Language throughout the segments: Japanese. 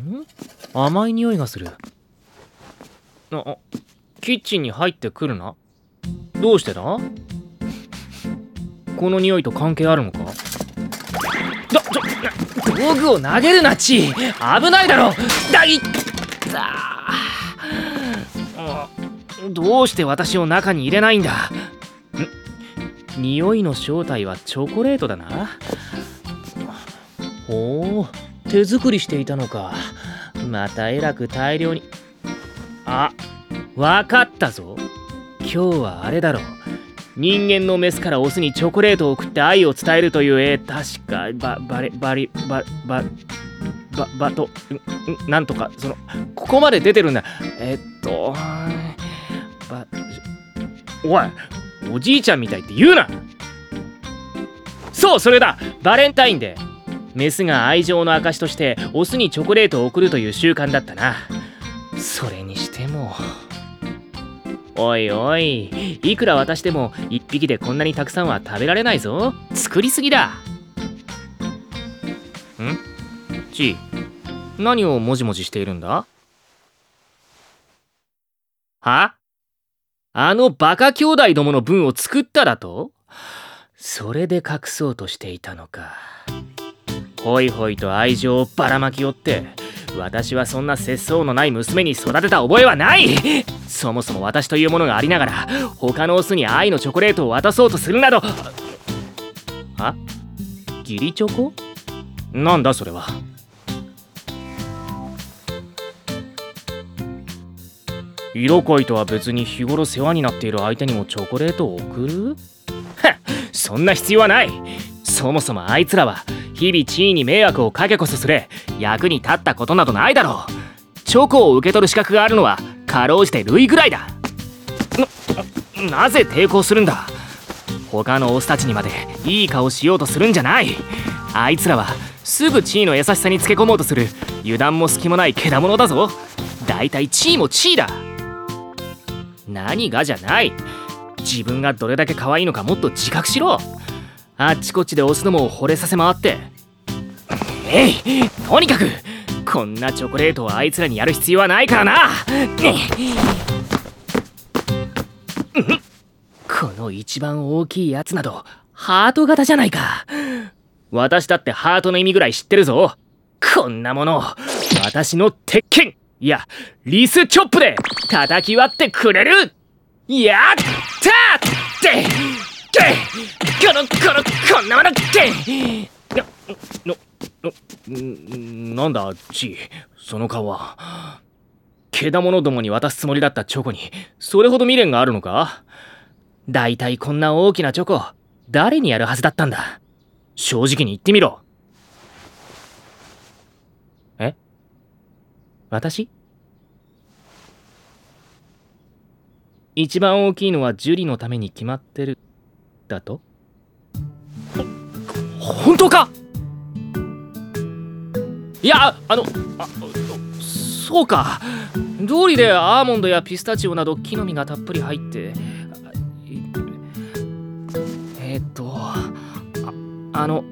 ん甘い匂いがする。あキッチンに入ってくるな。どうしてだ？この匂いと関係あるのか？だちょ道具を投げるなチー危ないだろ。だいっどうして私を中に入れないんだ？ん？匂いの正体はチョコレートだな。ほう手作りしていたのか。またえらく大量に。あわかったぞ。今日はあれだろう。人間のメスからオスにチョコレートを送って愛を伝えるという絵。確かババレバリババババとなんとか。そのここまで出てるんだ。えっとばおいおじいちゃんみたいって言うな。そうそれだ。バレンタインデー。メスが愛情の証としてオスにチョコレートを送るという習慣だったな。それにしても。おいおいいくら渡しても1匹でこんなにたくさんは食べられないぞ。作りすぎだ。ん？ち何をもじもじしているんだ？は？あのバカ兄弟どもの分を作っただと？それで隠そうとしていたのか。ホイホイと愛情をばらまきよって私はそんな節操のない娘に育てた覚えはない。そもそも私というものがありながら他のオスに愛のチョコレートを渡そうとするなど。あ義理チョコ？なんだそれは？色恋とは別に日頃世話になっている相手にもチョコレートを送る？は そんな必要はない。そもそもあいつらは日々地位に迷惑をかけこそすれ役に立ったことなどないだろう。チョコを受け取る資格があるのはかろうじてルイぐらいだ。ななぜ抵抗するんだ。他のオスたちにまでいい顔しようとするんじゃない。あいつらはすぐ地位の優しさにつけ込もうとする。油断も隙もないけだものだぞ。だいたい地位も地位だ。何がじゃない。自分がどれだけ可愛いのかもっと自覚しろ。あっちこっちでオスども惚れさせ回って。えいとにかくこんなチョコレートをあいつらにやる必要はないからな。この一番大きいやつなどハート型じゃないか。私だってハートの意味ぐらい知ってるぞ。こんなもの私の鉄拳いやリスチョップで叩き割ってくれる。やったってこのこのこんなものって。ののなんだちその顔は。けだものどもに渡すつもりだったチョコに。それほど未練があるのか？だいたいこんな大きなチョコ誰にやるはずだったんだ？正直に言ってみろ。え？私？一番大きいのは樹里のために決まってる。だと？本当か？いやあのあそうか。通りでアーモンドやピスタチオなど木の実がたっぷり入ってえっとああの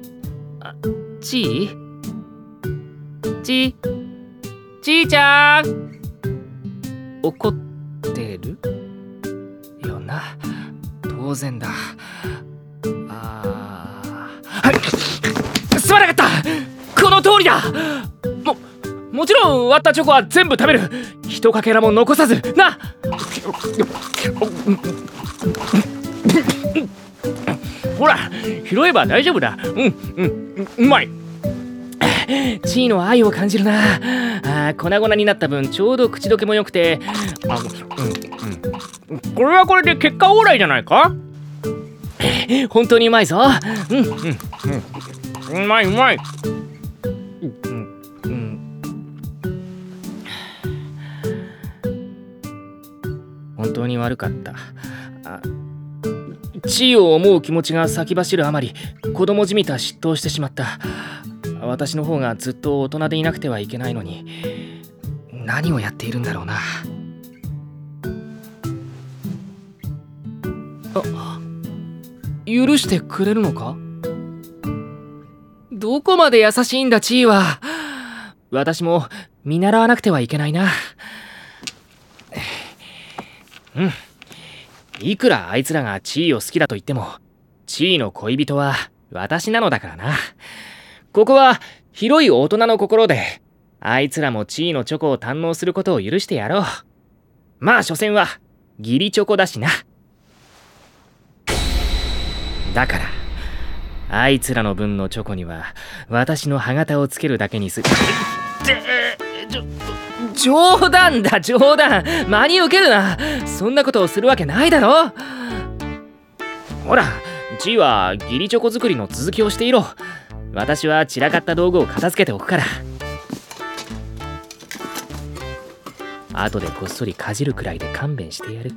あちー？ちちーちゃん！怒ってる？よな当然だ。まなかった。この通りだ。ももちろん割ったチョコは全部食べる。一かけらも残さず。な。ほら拾えば大丈夫だ。うんうんうまい。地位の愛を感じるな。あ粉々になった分ちょうど口どけも良くて。あ、うんうん、これはこれで結果オーライじゃないか？本当にうまいぞ。うんうんうん。うまいうまい。うんうん。本当に悪かった。あ地位を思う気持ちが先走るあまり子供じみた嫉妬してしまった。私の方がずっと大人でいなくてはいけないのに何をやっているんだろうな。あ許してくれるのか？どこまで優しいんだ地位は。私も見習わなくてはいけないな。うん。いくらあいつらが地位を好きだと言っても地位の恋人は私なのだからな。ここは広い大人の心であいつらも地位のチョコを堪能することを許してやろう。まあ所詮は義理チョコだしな。だからあいつらの分のチョコには私の歯型をつけるだけにする。冗談だ冗談。真に受けるな。そんなことをするわけないだろ。ほら G は義理チョコ作りの続きをしていろ。私は散らかった道具を片付けておくから。後でこっそりかじるくらいで勘弁してやる